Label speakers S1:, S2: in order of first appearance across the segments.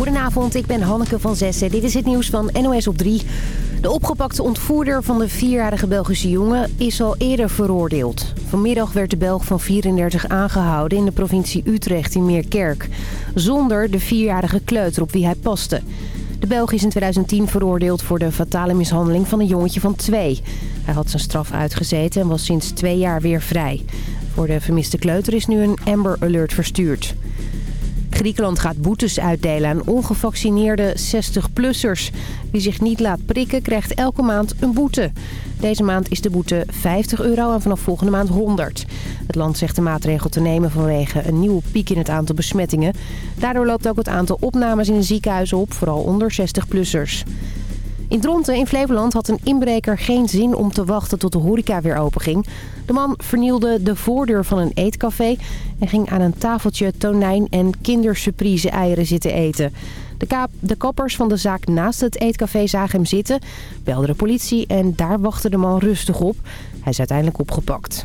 S1: Goedenavond, ik ben Hanneke van Zessen. Dit is het nieuws van NOS op 3. De opgepakte ontvoerder van de vierjarige Belgische jongen is al eerder veroordeeld. Vanmiddag werd de Belg van 34 aangehouden in de provincie Utrecht in Meerkerk. Zonder de vierjarige kleuter op wie hij paste. De Belg is in 2010 veroordeeld voor de fatale mishandeling van een jongetje van twee. Hij had zijn straf uitgezeten en was sinds twee jaar weer vrij. Voor de vermiste kleuter is nu een Amber Alert verstuurd. Griekenland gaat boetes uitdelen aan ongevaccineerde 60-plussers. Wie zich niet laat prikken krijgt elke maand een boete. Deze maand is de boete 50 euro en vanaf volgende maand 100. Het land zegt de maatregel te nemen vanwege een nieuwe piek in het aantal besmettingen. Daardoor loopt ook het aantal opnames in een ziekenhuis op, vooral onder 60-plussers. In Dronten in Flevoland had een inbreker geen zin om te wachten tot de horeca weer openging. De man vernielde de voordeur van een eetcafé en ging aan een tafeltje tonijn en kindersurprise eieren zitten eten. De, kaap, de kappers van de zaak naast het eetcafé zagen hem zitten, belden de politie en daar wachtte de man rustig op. Hij is uiteindelijk opgepakt.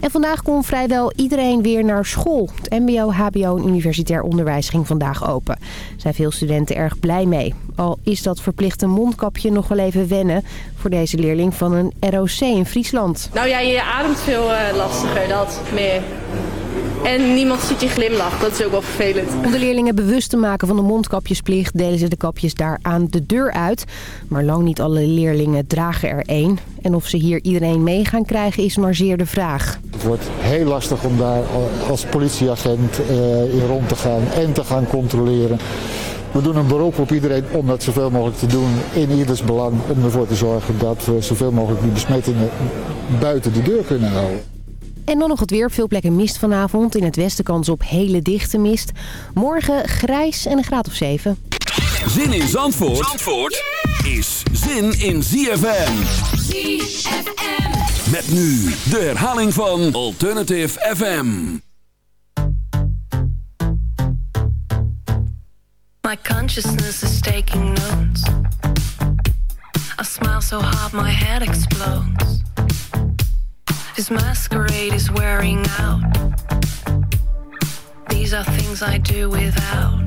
S1: En vandaag kon vrijwel iedereen weer naar school. Het mbo, hbo en universitair onderwijs ging vandaag open. Zijn veel studenten erg blij mee. Al is dat verplichte mondkapje nog wel even wennen voor deze leerling van een ROC in Friesland.
S2: Nou ja, je ademt veel uh, lastiger, dat meer. En niemand ziet je glimlach, dat is ook wel vervelend.
S1: Om de leerlingen bewust te maken van de mondkapjesplicht... delen ze de kapjes daar aan de deur uit. Maar lang niet alle leerlingen dragen er één. En of ze hier iedereen mee gaan krijgen is maar zeer de vraag.
S3: Het wordt heel lastig om daar als politieagent uh, in rond te gaan en te gaan controleren. We doen een beroep op iedereen om dat zoveel mogelijk te doen in ieders belang. Om ervoor te zorgen dat we zoveel mogelijk die besmettingen buiten de deur kunnen houden.
S1: En dan nog het weer. Veel plekken mist vanavond. In het westen kans op hele dichte mist. Morgen grijs en een graad of 7.
S4: Zin in Zandvoort, Zandvoort is zin in ZFM.
S5: ZFM.
S4: Met nu de herhaling van Alternative FM.
S6: My consciousness is taking notes. I smile so hard my head explodes. This masquerade is wearing out. These are things I do without.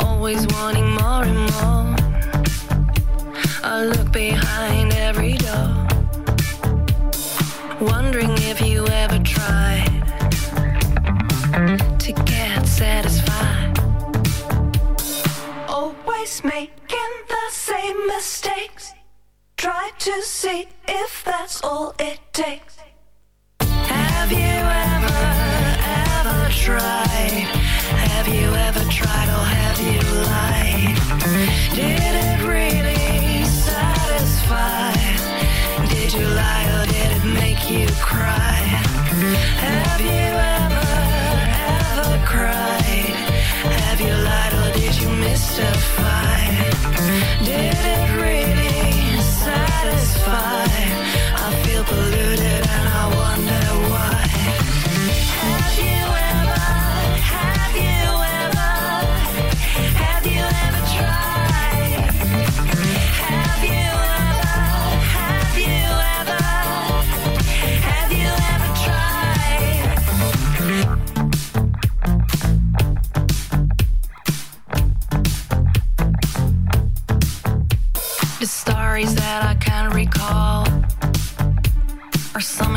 S6: Always wanting more and more. I look behind every door. Wondering if you ever tried to get satisfied. Always making the same mistakes. Try to see if that's all it takes. Have you ever, ever tried? Have you ever tried or have you lied? Did it really satisfy? Did you lie or did it make you cry? Have you ever, ever cried? Have you lied or did you mystify? I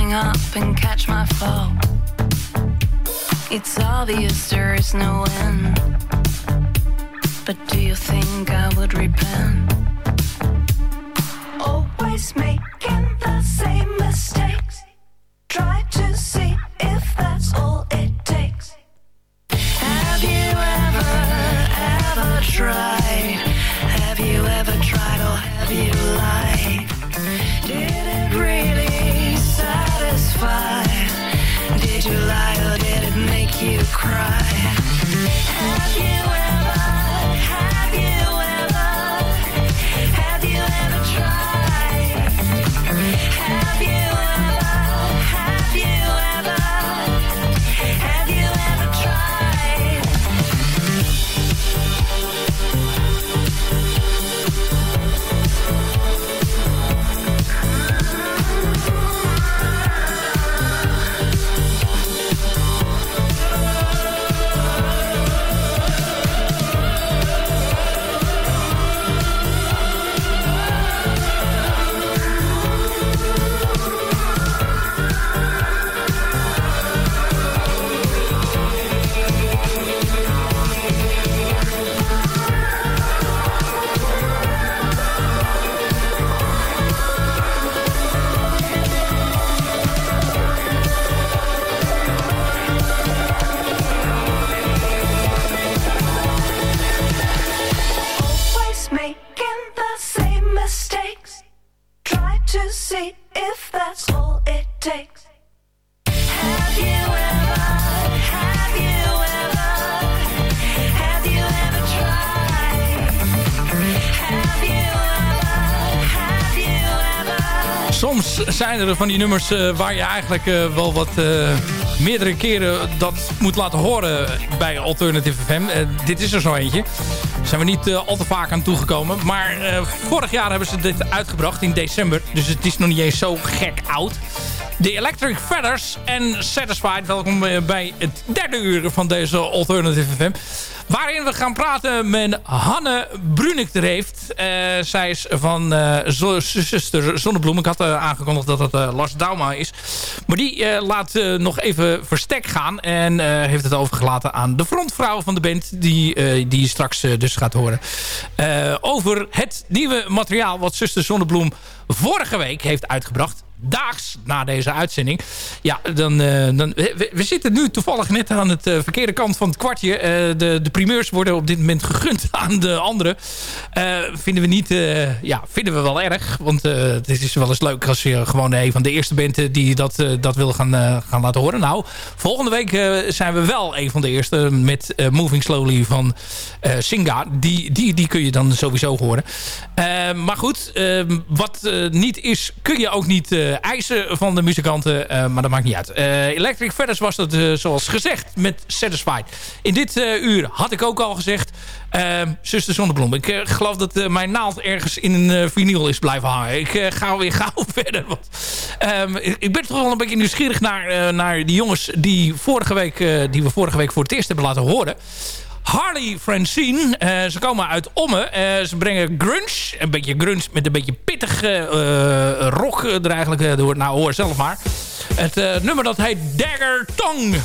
S6: summing up and catch my fall. It's obvious there is no end. But do you think I would repent? to see if that's all it takes. Have you ever.
S5: Soms zijn er van die nummers eh, waar je eigenlijk eh, wel wat... Eh, meerdere keren dat moet laten horen bij Alternative FM. dit is er zo eentje. Daar zijn we niet al te vaak aan toegekomen. Maar vorig jaar hebben ze dit uitgebracht in december. Dus het is nog niet eens zo gek oud. De Electric Feathers en Satisfied. Welkom bij het derde uur van deze Alternative FM. Waarin we gaan praten met Hanne Brunik de Reeft. Uh, zij is van uh, zuster Zonnebloem. Ik had uh, aangekondigd dat het Lars Dauma is. Maar die laat nog even verstek gaan. En heeft het overgelaten aan de frontvrouw van de band. Die, die straks dus gaat horen. over het nieuwe materiaal wat zuster Zonnebloem vorige week heeft uitgebracht daags na deze uitzending. Ja, dan, uh, dan we, zitten nu toevallig net aan het uh, verkeerde kant van het kwartje. Uh, de, de primeurs worden op dit moment gegund aan de anderen. vinden we niet, ja, vinden we wel erg. Want het is wel eens leuk als je gewoon een van de eerste bent die dat, dat wil gaan, gaan laten horen. Nou, volgende week zijn we wel een van de eerste met Moving Slowly van Singa. Die, die, die kun je dan sowieso horen. maar goed, wat niet is, kun je ook niet eisen van de muzikanten. Uh, maar dat maakt niet uit. Uh, Electric Feathers was dat zoals gezegd met Satisfied. In dit uur had ik ook al gezegd... Zuster Zonnebloem. Ik geloof dat mijn naald ergens in een vinyl is blijven hangen. Ik ga weer gauw verder. Want, ehm, ik ben toch wel een beetje nieuwsgierig naar, naar die jongens... Die, vorige week, die we vorige week voor het eerst hebben laten horen. Harley Francine. Uh, ze komen uit Ommen. Uh, ze brengen grunge. Een beetje grunge met een beetje pittige uh, rock er eigenlijk door. Nou, hoor zelf maar. Het nummer dat heet Dagger Tongue.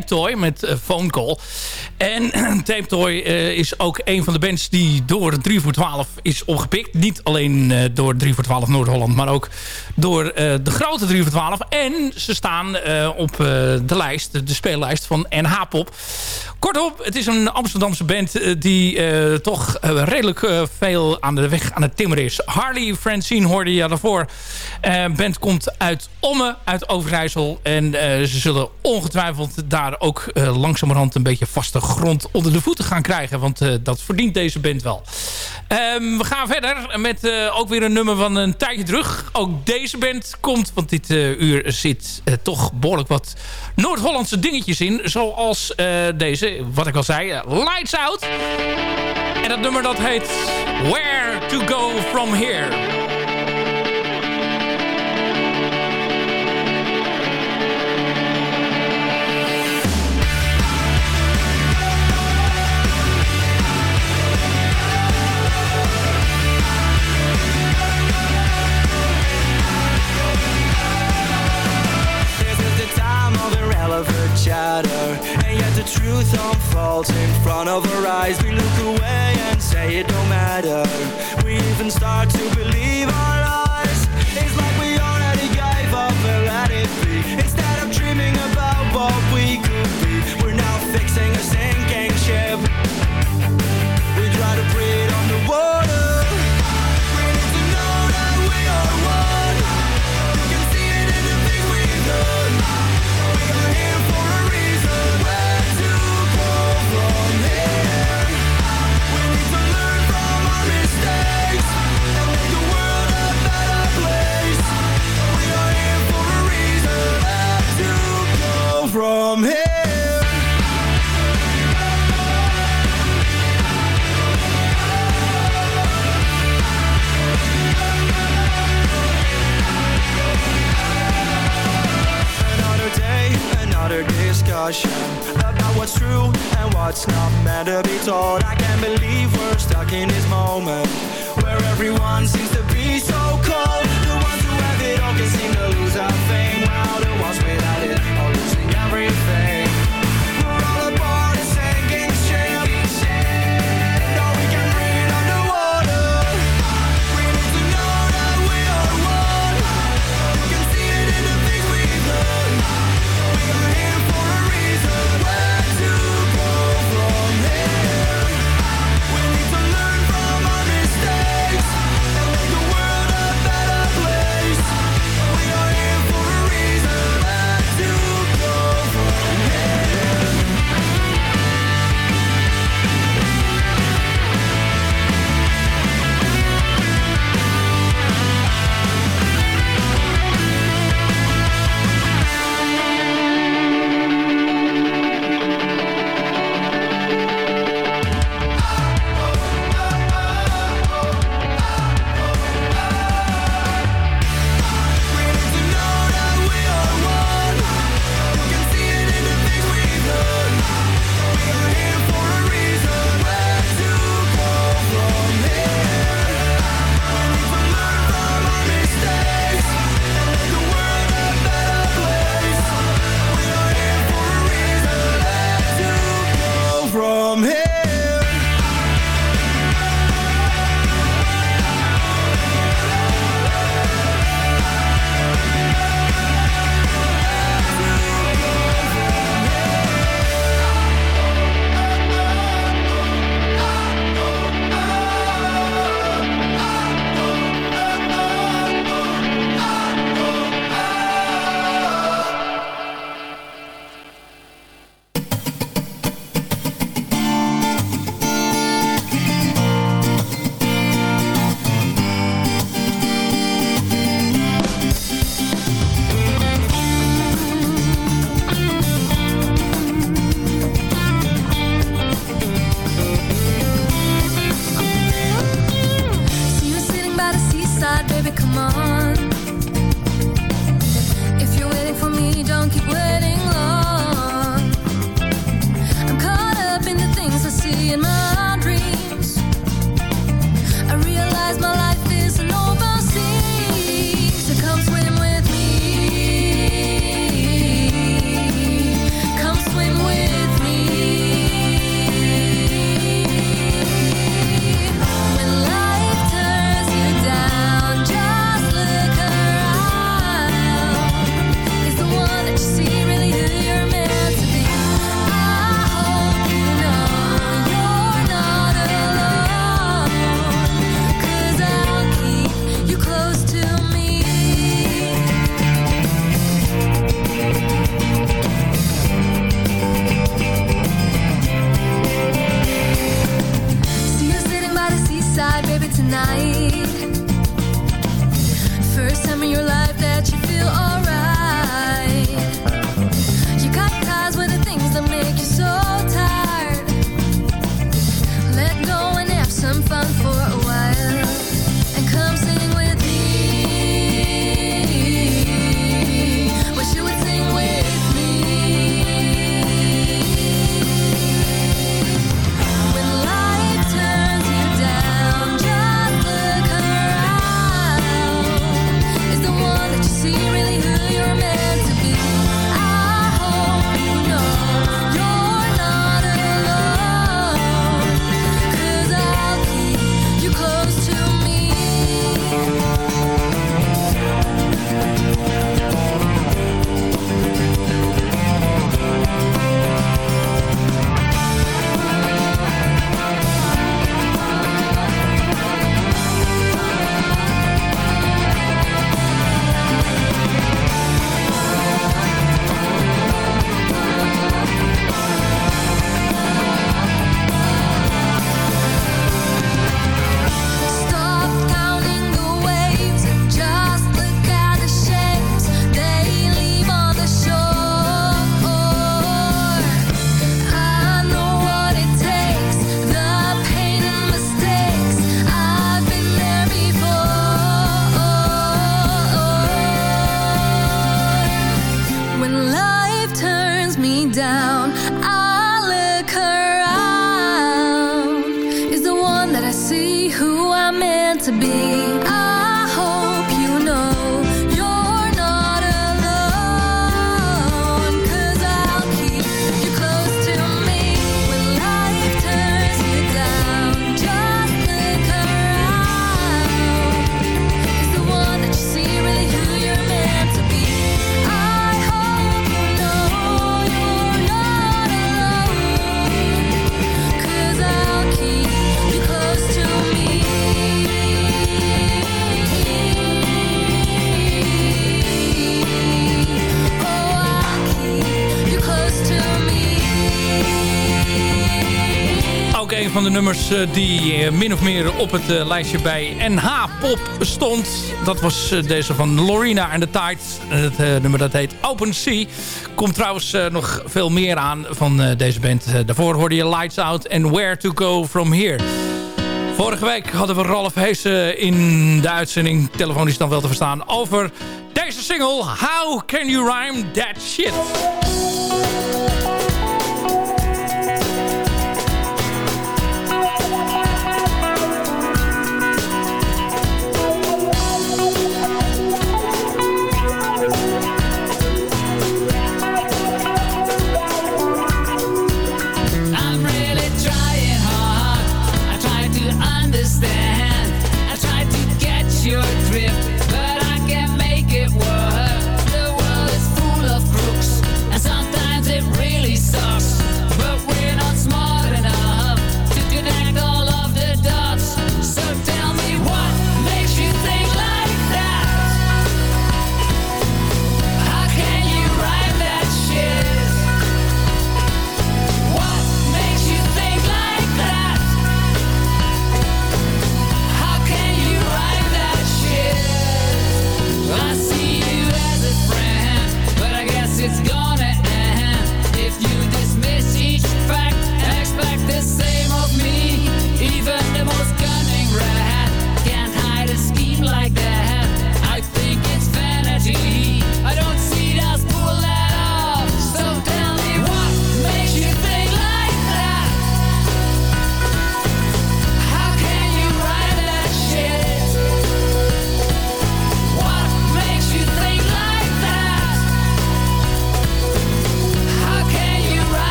S5: Tape met Phone Call. En Tape Toy is ook een van de bands die door 3 voor 12 is opgepikt. Niet alleen door 3 voor 12 Noord-Holland, maar ook door de grote 3 voor 12. En ze staan op de lijst, de speellijst van NH Pop. Kortom, het is een Amsterdamse band die toch redelijk veel aan de weg aan het timmeren is. Harley Francine hoorde je daarvoor. Band komt uit Omme, uit Overijssel. En ze zullen ongetwijfeld daar ook langzamerhand een beetje vaste grond onder de voeten gaan krijgen. Want dat verdient deze band wel. Um, we gaan verder met ook weer een nummer van een tijdje terug. Ook deze band komt, want dit uur zit toch behoorlijk wat Noord-Hollandse dingetjes in. Zoals deze, wat ik al zei, Lights Out. En dat nummer dat heet Where to Go From Here. yet the truth unfolds in front of our eyes. We look away and say it don't matter. We even start to believe our from here. Another day, another discussion About what's true and what's not. Meant to be told I can't believe we're stuck in this moment Where everyone seems to be so cold. The ones who have it all can seem to lose our fame While the ones without everything van de nummers eh, die eh, min of meer op het eh, lijstje bij NH Pop stond. Dat was deze van Lorena en de Tide. Het nummer dat heet Open Sea. Komt trouwens nog veel meer aan van deze band. daarvoor hoorde je Lights Out en Where to Go From Here. Vorige week hadden we Ralf Heesen in de uitzending, telefonisch dan wel te verstaan, over deze single How Can You Rhyme That Shit.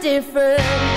S7: Different,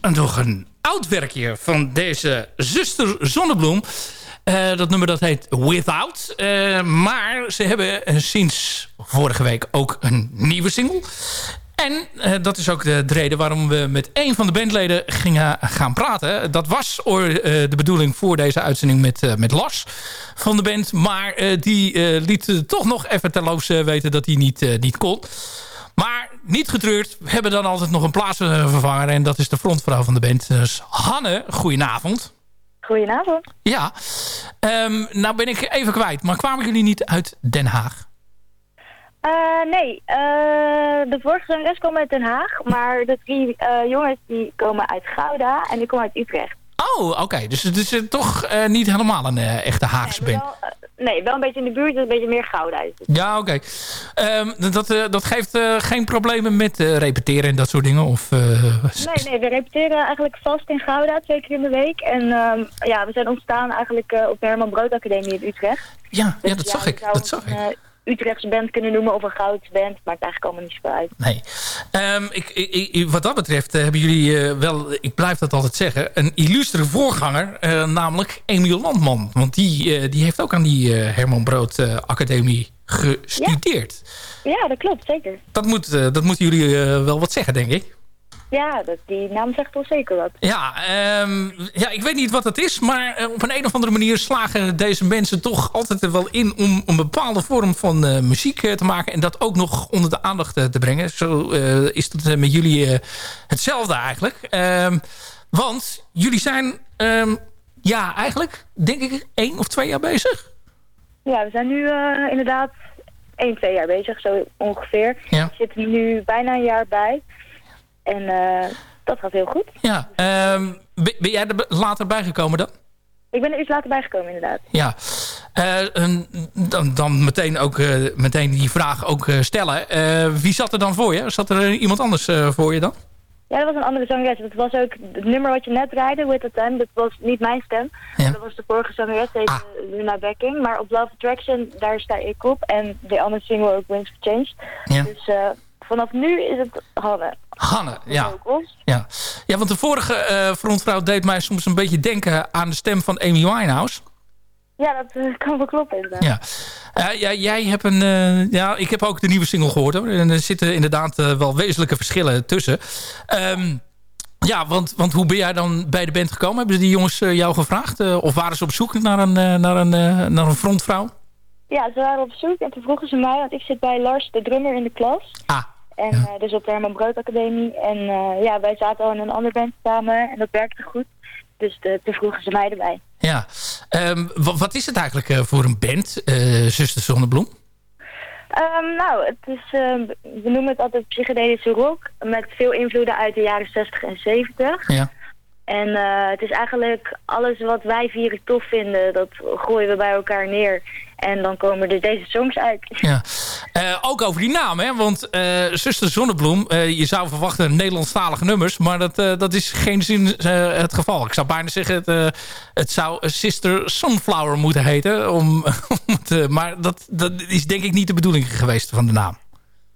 S5: nog een oud werkje van deze zuster Zonnebloem. Eh, dat nummer dat heet Without. Eh, maar ze hebben eh, sinds vorige week ook een nieuwe single. En dat is ook de, de reden waarom we met een van de bandleden gingen gaan praten. Dat was de bedoeling voor deze uitzending met, eh, met Lars van de band. Maar die liet toch nog even terloops weten dat hij niet, niet kon. Maar niet getreurd. We hebben dan altijd nog een plaatsvervanger. En dat is de frontvrouw van de band. Dus Hanne, goedenavond.
S8: Goedenavond.
S5: Ja, Ehm, nou ben ik even kwijt. Maar kwamen jullie niet uit Den Haag?
S8: Eh, nee, eh, de vorige zangeres kwam uit Den Haag, maar de drie eh, jongens die komen uit Gouda en die komen uit Utrecht.
S5: Oh, oké. Dus het is eh, toch eh, niet helemaal een eh, echte Haagse
S8: nee,
S5: band.
S8: wel, nee, wel een beetje in de buurt, dus een beetje meer Gouda is het.
S5: Ja, oké. Ehm, dat, dat geeft geen problemen met repeteren en dat soort dingen? Of,
S8: Nee, nee, we repeteren eigenlijk vast in Gouda twee keer in de week. En ehm, ja, we zijn ontstaan eigenlijk op de Herman Brood Academie in Utrecht.
S5: Ja,
S8: Dus
S5: ja, dat zag ik. Dat zag ik.
S8: Utrechtse band kunnen noemen of een Goudse band. Maakt eigenlijk allemaal niet zoveel uit.
S5: Nee. Ehm, ik, ik, wat dat betreft eh, hebben jullie eh, wel, ik blijf dat altijd zeggen, een illustere voorganger, eh, namelijk Emiel Landman. Want die, die heeft ook aan die Herman Brood Academie gestudeerd.
S8: Ja, dat klopt, zeker.
S5: Dat, moet, dat moeten jullie wel wat zeggen, denk ik.
S8: Ja, dat, die naam zegt wel zeker wat.
S5: Ja, ehm, ja, ik weet niet wat het is, maar eh, op een, een of andere manier slagen deze mensen toch altijd er wel in om een bepaalde vorm van eh, muziek eh, te maken en dat ook nog onder de aandacht te brengen. Zo is dat met jullie hetzelfde eigenlijk. Ehm, want jullie zijn, ehm, ja, eigenlijk denk ik één of twee jaar bezig.
S8: Ja, we zijn nu inderdaad 1, 2 jaar bezig, zo ongeveer.
S5: Ja.
S8: We zitten nu bijna een jaar bij. En eh, dat gaat heel goed.
S5: Ja, ehm, ben, jij er later bijgekomen dan?
S8: Ik ben er iets later bijgekomen, inderdaad.
S5: Ja. Eh, dan, dan meteen, ook, eh, meteen die vraag ook stellen. Wie zat er dan voor je? Zat er iemand anders voor je dan?
S8: Ja, dat was een andere zangeres. Dat was ook het nummer wat je net draaide, With the Time. Dat was niet mijn stem.
S5: Ja.
S8: Dat was de vorige zangeres, deze
S5: Ah.
S8: Luna Becking. Maar op Love Attraction, daar sta ik op. En de andere single ook Wings of Change.
S5: Ja.
S8: Dus vanaf nu is het Hanne.
S5: Hanne, ja. Ja, ja want de vorige eh frontvrouw deed mij soms een beetje denken aan de stem van Amy Winehouse.
S8: Ja, dat eh, kan wel kloppen inderdaad.
S5: Ja. Eh, ja, jij hebt een... ja, ik heb ook de nieuwe single gehoord. Hoor. En er zitten inderdaad wel wezenlijke verschillen tussen. Ehm, ja, want, want hoe ben jij dan bij de band gekomen? Hebben die jongens jou gevraagd? Of waren ze op zoek naar een, naar een, naar een frontvrouw?
S8: Ja, ze waren op zoek en toen vroegen ze mij, want ik zit bij Lars, de drummer, in de klas.
S5: Ah,
S8: En
S5: Ja.
S8: eh, dus op de Herman Brood Academie. En eh, ja, wij zaten al in een andere band samen en dat werkte goed. Dus de, toen vroegen ze mij erbij.
S5: ja. Ehm, wa- wat is het eigenlijk eh, voor een band, eh Zuster Zonnebloem?
S8: Ehm, nou, het is, eh, we noemen het altijd psychedelische rock. Met veel invloeden uit de jaren 60 en 70.
S5: Ja.
S8: En eh, het is eigenlijk alles wat wij vieren tof vinden, dat gooien we bij elkaar neer. En dan komen er deze songs uit.
S5: Ja. Eh, ook over die naam, hè? Want eh, Zuster Zonnebloem, je zou verwachten Nederlandstalige nummers, maar dat, dat is geen zin het geval. Ik zou bijna zeggen, het, het zou Sister Sunflower moeten heten. Om, om maar dat, dat is denk ik niet de bedoeling geweest van de naam.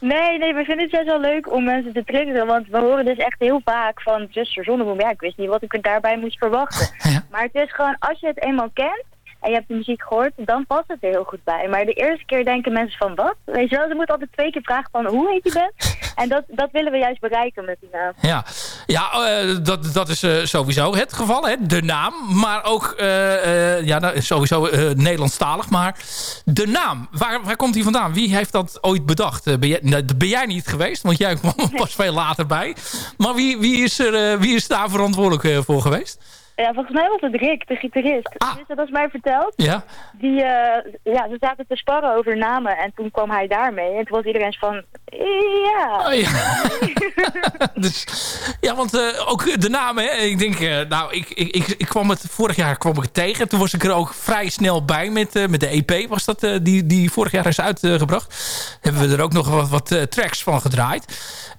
S8: Nee, nee, we vinden het juist wel leuk om mensen te triggeren. Want we horen dus echt heel vaak van zuster Zonnebloem. Ja, ik wist niet wat ik daarbij moest verwachten.
S5: Ja.
S8: Maar het is gewoon, als je het eenmaal kent en je hebt de muziek gehoord, dan past het er heel goed bij. Maar de eerste keer denken mensen van wat? Weet je wel, ze moeten altijd twee keer vragen van hoe heet die band? En dat, dat willen we juist bereiken met die naam.
S5: Ja, ja eh, dat, dat is eh, sowieso het geval, hè? de naam. Maar ook eh, ja, nou, sowieso Nederlandstalig. Maar de naam, waar, waar komt die vandaan? Wie heeft dat ooit bedacht? Ben, jij, nou, ben jij niet geweest, want jij kwam pas veel later bij. Maar wie, wie, is, er, wie is daar verantwoordelijk voor geweest?
S8: Ja, volgens mij was het Rick, de gitarist.
S5: Ah.
S8: Dus dat is mij verteld.
S5: Ja,
S8: Die, eh, ja, ze zaten te sparren over namen en toen kwam hij daarmee. En toen was iedereen van, ja.
S5: Oh, ja. dus, ja, want eh, ook de naam, hè. Ik denk, eh, nou, ik, ik, ik, ik kwam het, vorig jaar kwam ik het tegen. Toen was ik er ook vrij snel bij met, met de EP, was dat, die, die vorig jaar is uitgebracht. Hebben we er ook nog wat, wat tracks van gedraaid.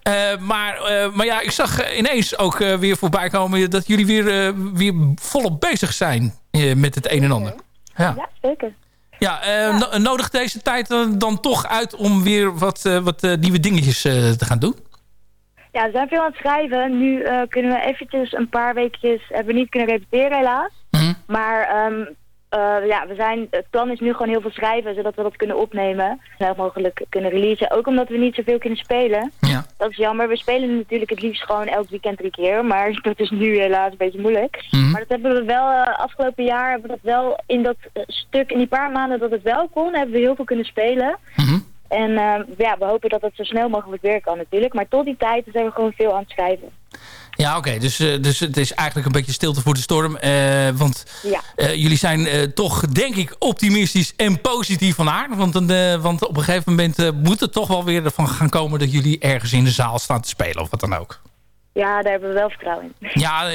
S5: Eh, maar, eh, maar ja, ik zag eh, ineens ook weer voorbij komen dat jullie weer, weer volop bezig zijn met het een en ander. Ja,
S8: Ja, zeker.
S5: ja, no- nodig deze tijd dan, dan toch uit om weer wat, wat nieuwe dingetjes te gaan doen?
S8: Ja, we zijn veel aan het schrijven. Nu kunnen we eventjes een paar weekjes, hebben we niet kunnen repeteren helaas.
S5: Mhm.
S8: Maar ehm, eh, ja, we zijn, het plan is nu gewoon heel veel schrijven, zodat we dat kunnen opnemen. Snel mogelijk kunnen releasen. Ook omdat we niet zoveel kunnen spelen.
S5: Ja.
S8: Dat is jammer. We spelen natuurlijk het liefst gewoon elk weekend drie keer. Maar dat is nu helaas een beetje moeilijk.
S5: Mhm.
S8: Maar dat hebben we wel eh, afgelopen jaar, hebben we dat wel in dat eh, stuk, in die paar maanden dat het wel kon, hebben we heel veel kunnen spelen.
S5: Mhm.
S8: En ja, we hopen dat het zo snel mogelijk weer kan natuurlijk. Maar tot die tijd zijn we gewoon veel aan het schrijven.
S5: Ja, oké. Dus, eh, dus het is eigenlijk een beetje stilte voor de storm. eh, want
S8: Ja.
S5: eh, jullie zijn toch, denk ik, optimistisch en positief van aard. Want, want op een gegeven moment moet het toch wel weer ervan gaan komen... dat jullie ergens in de zaal staan te spelen of wat dan ook.
S8: Ja, daar hebben we wel vertrouwen in.
S5: Ja,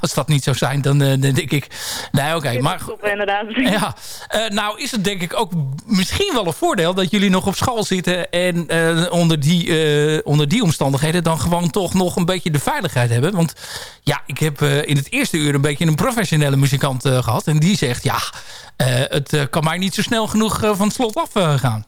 S5: als dat niet zou zijn, dan, eh, dan denk ik... Nee, oké. maar
S8: inderdaad.
S5: Ja, eh, nou is het denk ik ook misschien wel een voordeel dat jullie nog op school zitten en eh, onder, die, onder die omstandigheden dan gewoon toch nog een beetje de veiligheid hebben. Want ja, ik heb in het eerste uur een beetje een professionele muzikant eh, gehad en die zegt ja, het kan mij niet zo snel genoeg van het slot af eh, gaan.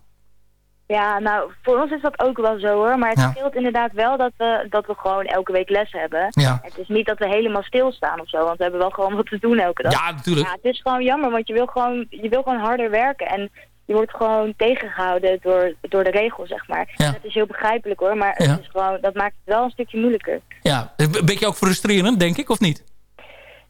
S8: Ja, nou, voor ons is dat ook wel zo hoor. Maar het
S5: Ja.
S8: scheelt inderdaad wel dat we, dat we gewoon elke week les hebben.
S5: Ja.
S8: Het is niet dat we helemaal stilstaan of zo. Want we hebben wel gewoon wat te doen elke dag.
S5: Ja, natuurlijk.
S8: Ja, het is gewoon jammer, want je wil gewoon, je wil gewoon harder werken. En je wordt gewoon tegengehouden door, door de regels, zeg maar.
S5: Ja.
S8: Dat is heel begrijpelijk hoor, maar het is gewoon, dat maakt het wel een stukje moeilijker.
S5: Ja, een beetje ook frustrerend, denk ik, of niet?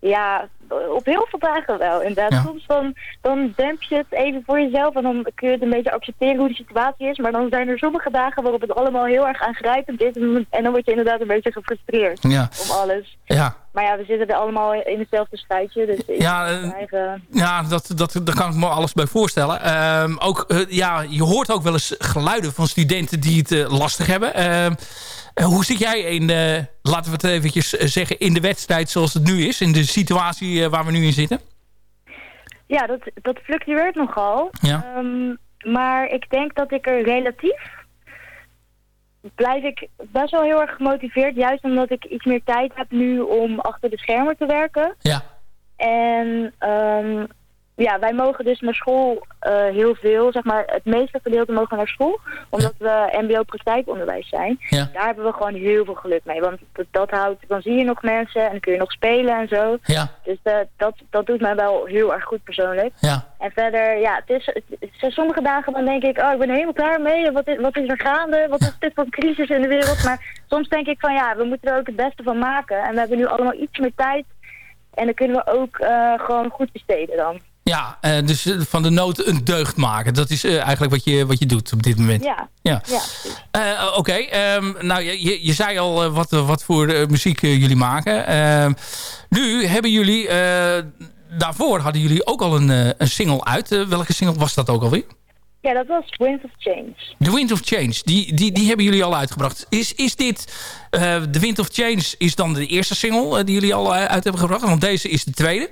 S8: Ja, op heel veel dagen wel, inderdaad.
S5: Ja.
S8: Soms dan, dan demp je het even voor jezelf en dan kun je het een beetje accepteren hoe de situatie is. Maar dan zijn er sommige dagen waarop het allemaal heel erg aangrijpend is. En, en dan word je inderdaad een beetje gefrustreerd
S5: Ja,
S8: om alles.
S5: ja.
S8: Maar ja, we zitten er allemaal in hetzelfde schuitje. Dus
S5: Ja, eh,
S8: eigen...
S5: Ja, dat, dat, daar kan ik me alles bij voorstellen. Ehm, ook, eh, ja, je hoort ook wel eens geluiden van studenten die het eh, lastig hebben. Ehm, eh, hoe zit jij in, eh, laten we het eventjes eh, zeggen, in de wedstrijd zoals het nu is? In de situatie eh, waar we nu in zitten?
S8: Ja, dat, dat fluctueert nogal.
S5: Ja.
S8: Ehm, maar ik denk dat ik er relatief... blijf ik best wel heel erg gemotiveerd. Juist omdat ik iets meer tijd heb nu om achter de schermen te werken.
S5: Ja.
S8: En ehm, ja, wij mogen dus naar school eh, heel veel, zeg maar, het meeste gedeelte mogen we naar school, omdat we mbo-praktijkonderwijs zijn.
S5: Ja.
S8: Daar hebben we gewoon heel veel geluk mee, want dat, dat houdt, dan zie je nog mensen en dan kun je nog spelen en zo.
S5: Ja.
S8: Dus eh, dat, dat doet mij wel heel erg goed persoonlijk.
S5: Ja.
S8: En verder, ja, het is, het, zijn sommige dagen dan denk ik, oh, ik ben helemaal klaar mee. Wat is, wat is er gaande? Wat is dit voor een crisis in de wereld? Maar soms denk ik van, ja, we moeten er ook het beste van maken. En we hebben nu allemaal iets meer tijd. En dan kunnen we ook eh, gewoon goed besteden dan.
S5: Ja, eh, dus eh, van de nood een deugd maken. Dat is eh, eigenlijk wat je, wat je doet op dit moment.
S8: Ja,
S5: Ja. Oké, ehm, nou je, je, zei al wat, wat voor muziek jullie maken. Ehm, nu hebben jullie, daarvoor hadden jullie ook al een, een single uit. Welke single was dat ook alweer?
S8: Ja, dat was Winds of Change.
S5: The Wind of Change, die, die, die hebben jullie al uitgebracht. Is, is dit, eh The Wind of Change is dan de eerste single eh, die jullie al eh, uit hebben gebracht? Want deze is de tweede.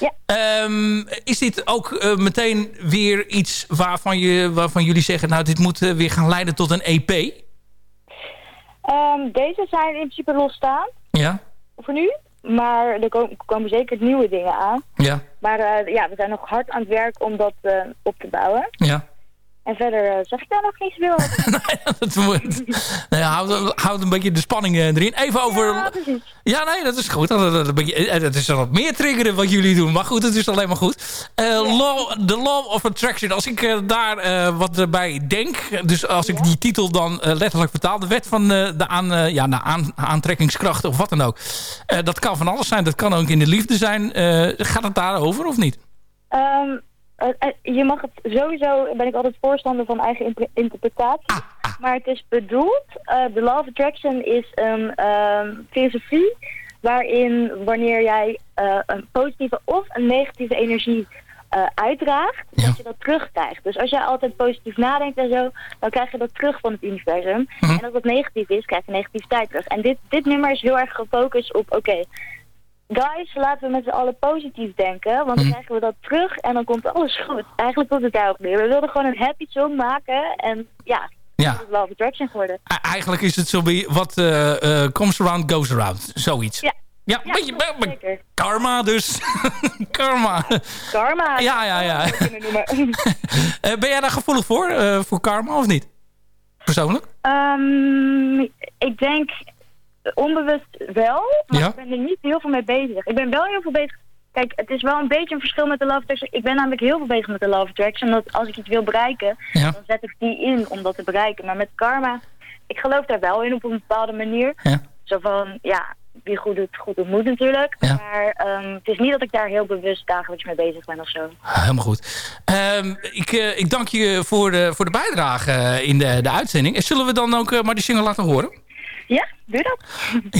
S8: Ja.
S5: Ehm, is dit ook meteen weer iets waarvan, je, waarvan jullie zeggen... nou, dit moet weer gaan leiden tot een EP?
S8: Ehm, deze zijn in principe losstaand
S5: Ja,
S8: voor nu. Maar er komen, komen zeker nieuwe dingen aan.
S5: ja,
S8: Maar ja, we zijn nog hard aan het werk om dat op te bouwen.
S5: ja.
S8: En verder eh, zeg ik daar nog niet zoveel over.
S5: dat moet, nou houd, houd een beetje de spanning eh, erin. Even over...
S8: Ja, precies.
S5: Ja, nee, dat is goed. Dat, dat, dat, eh, dat is wat meer triggeren wat jullie doen. Maar goed, het is alleen maar goed. Eh, law, the Law of Attraction. Als ik daar wat bij denk... Dus als ik die titel dan letterlijk vertaal... De wet van de, aan, ja, de aan, aantrekkingskracht of wat dan ook. Dat kan van alles zijn. Dat kan ook in de liefde zijn. Gaat het daarover of niet?
S8: Ehm, eh, eh, je mag het sowieso, ben ik altijd voorstander van eigen interpretatie. Maar het is bedoeld, eh, de Law of Attraction is een ehm, filosofie waarin wanneer jij eh, een positieve of een negatieve energie eh, uitdraagt, dat je dat terugkrijgt. Dus als jij altijd positief nadenkt en zo, dan krijg je dat terug van het universum. En als dat negatief is, krijg je negativiteit terug. En dit, dit nummer is heel erg gefocust op, oké, guys, laten we met z'n allen positief denken, want dan krijgen we dat terug en dan komt alles goed. Eigenlijk komt het daarop neer. We wilden gewoon een happy song maken en ja,
S5: Ja.
S8: dat is Love Attraction geworden.
S5: Eigenlijk is het zo bij wat eh, eh, comes around goes around. Zoiets.
S8: Ja.
S5: Ja,
S8: Ja,
S5: beetje, be- karma dus. karma.
S8: Karma.
S5: Ja, ja, ja. Eh, ben jij daar gevoelig voor, voor karma of niet? Persoonlijk?
S8: Ehm, ik denk onbewust wel, maar
S5: Ja.
S8: ik ben er niet heel veel mee bezig. Ik ben wel heel veel bezig. Kijk, het is wel een beetje een verschil met de Love Attraction. Ik ben namelijk heel veel bezig met de Love Attraction. Omdat als ik iets wil bereiken,
S5: Ja.
S8: dan zet ik die in om dat te bereiken. Maar met karma, ik geloof daar wel in op een bepaalde manier.
S5: Ja.
S8: Zo van, ja, wie goed doet, goed doet moet natuurlijk.
S5: Ja.
S8: Maar ehm, het is niet dat ik daar heel bewust dagelijks mee bezig ben of zo.
S5: Helemaal goed. Ehm, ik, eh, ik dank je voor de, voor de bijdrage eh, in de, de uitzending. En zullen we dan ook eh, maar die single laten horen?
S8: Ja, doe dat.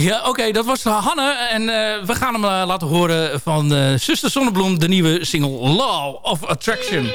S5: Ja, oké. dat was Hanne. En eh, we gaan hem eh, laten horen van eh Zuster Zonnebloem. De nieuwe single Law of Attraction.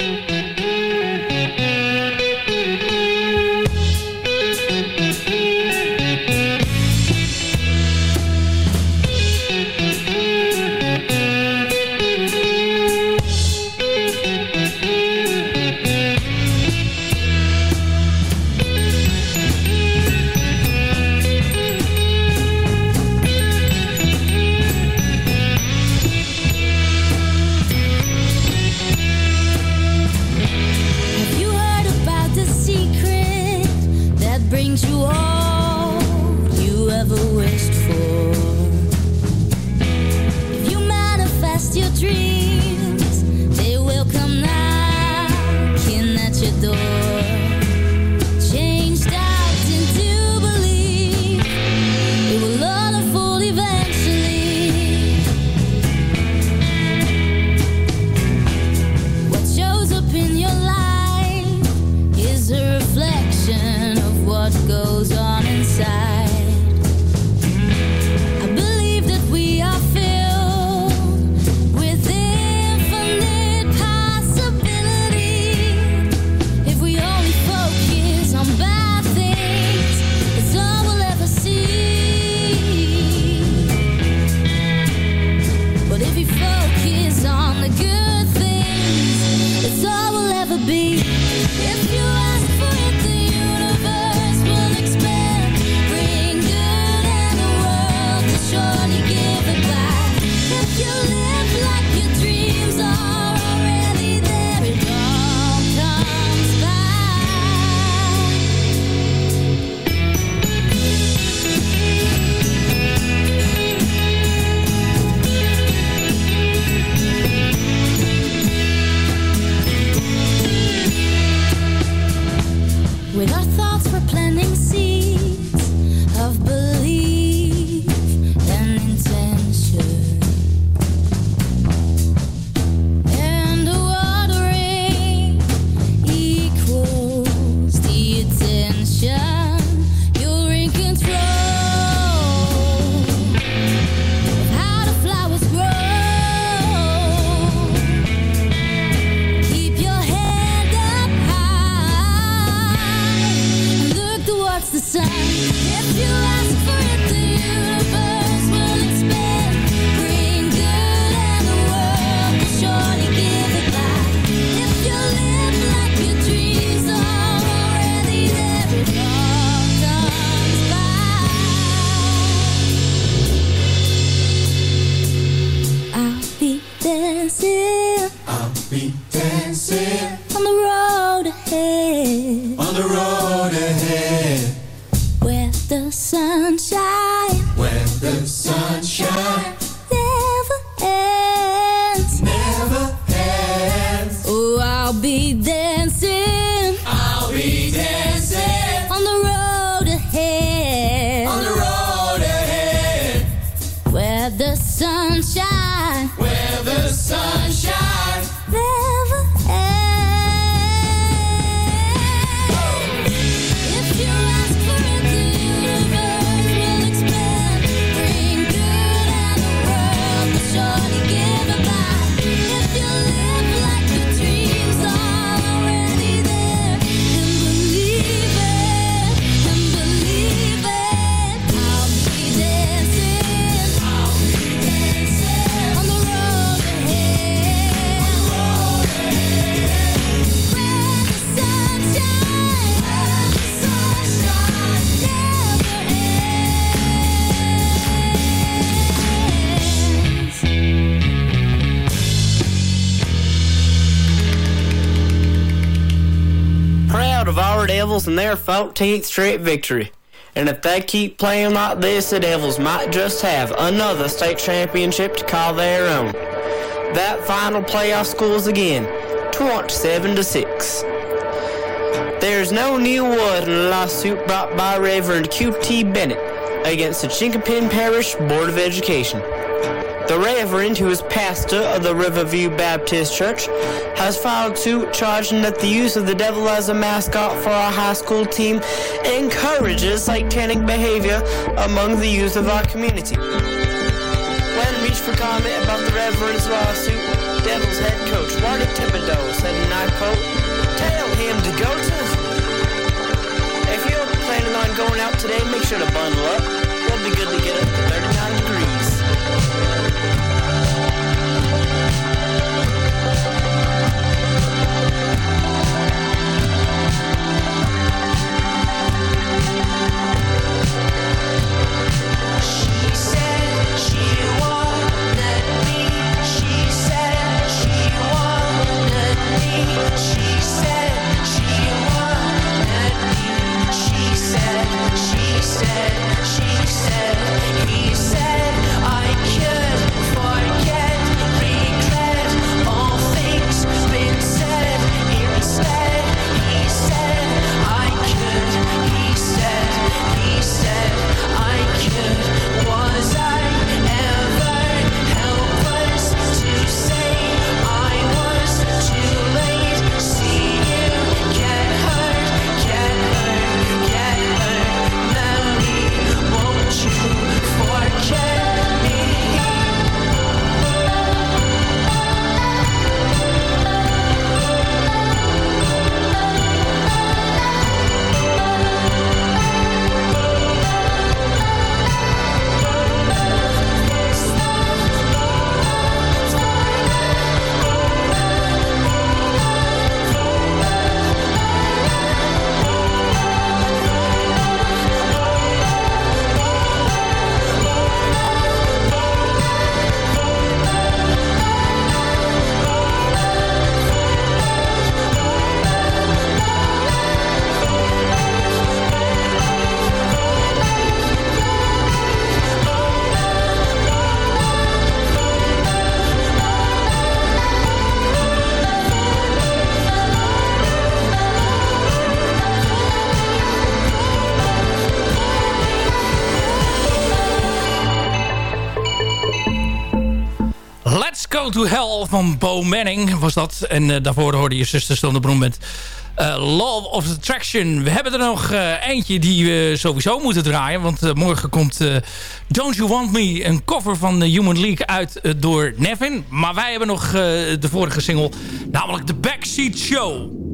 S9: Devils and their 14th straight victory. And if they keep playing like this, the Devils might just have another state championship to call their own. That final playoff scores again, 27 to 6. There's no new word in a lawsuit brought by Reverend Q.T. Bennett against the Chinkapin Parish Board of Education. The Reverend, who is pastor of the Riverview Baptist Church, has filed suit charging that the use of the devil as a mascot for our high school team encourages satanic behavior among the youth of our community. When reached for comment about the Reverend's lawsuit, Devils head coach Marty Thibodeau said, and I quote, Tell him to go to If you're planning on going out today, make sure to bundle up. We'll be good to get up to 39 degrees.
S10: Van Bo Manning was dat. En eh, daarvoor hoorde je zuster Stone met eh, Love of Attraction. We hebben er nog eh, eentje die we sowieso moeten draaien. Want morgen komt Don't You Want Me, een cover van de Human League uit door Nevin. Maar wij hebben nog de vorige single, namelijk The Backseat Show.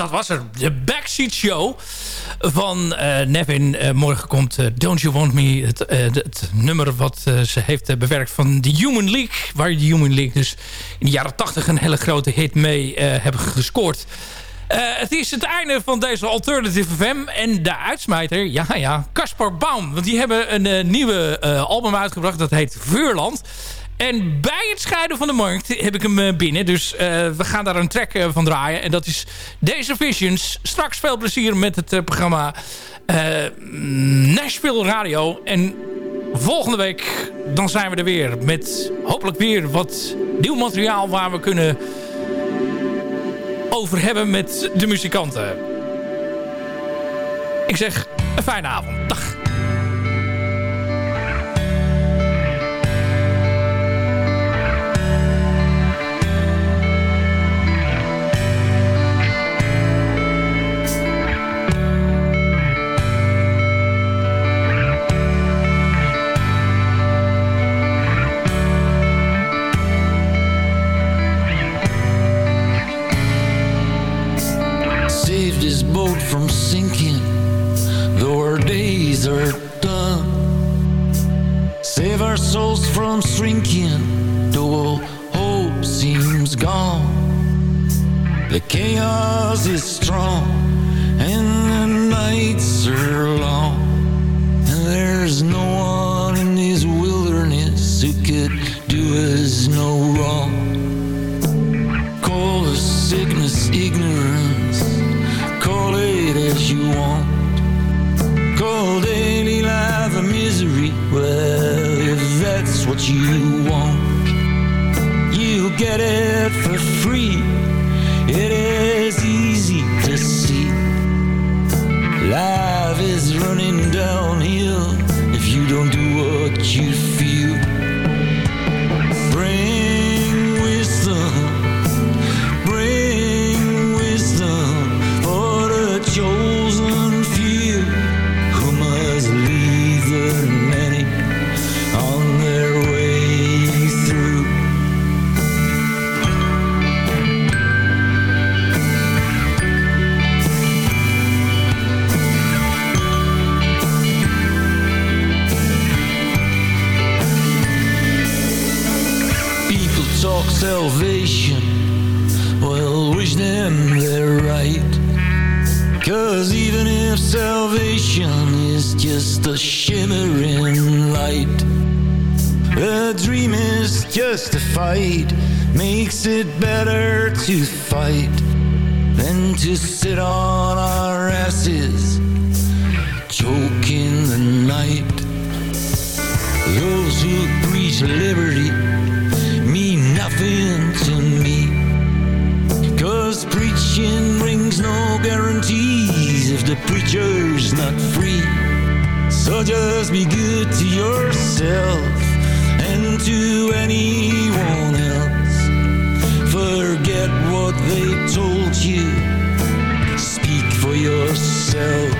S10: Dat was er. De Backseat Show van eh, Nevin. Eh, morgen komt eh, Don't You Want Me. Het, het, nummer wat ze heeft bewerkt van The Human League. Waar de Human League dus in de jaren 80 een hele grote hit mee hebben gescoord. Het is het einde van deze Alternative FM. En de uitsmijter, ja ja, Caspar Baum. Want die hebben een nieuwe album uitgebracht. Dat heet Vuurland. En bij het scheiden van de markt heb ik hem eh, binnen. Dus eh, we gaan daar een track eh, van draaien. En dat is Deze Visions. Straks veel plezier met het programma Nashville Radio. En
S5: volgende week dan zijn we er weer. Met hopelijk weer wat nieuw materiaal waar we kunnen over hebben met de muzikanten. Ik zeg een fijne avond. Dag.
S11: From sinking, though our days are done. Save our souls from shrinking, though all hope seems gone. The chaos is strong, and the nights are long, and there's no one in this wilderness who could do us no wrong. Call the sickness ignorance, you want. Call daily life a misery, well, if that's what you want, You'll get it for free. It is easy to see. Life is running downhill if you don't do what you feel. Shimmering light, the dream is just a fight makes it better to fight than to sit on our asses, choking the night. Those who preach liberty mean nothing to me. Cause preaching brings no guarantees if the preacher's not free. So just be good to yourself and to anyone else. Forget what they told you. Speak for yourself.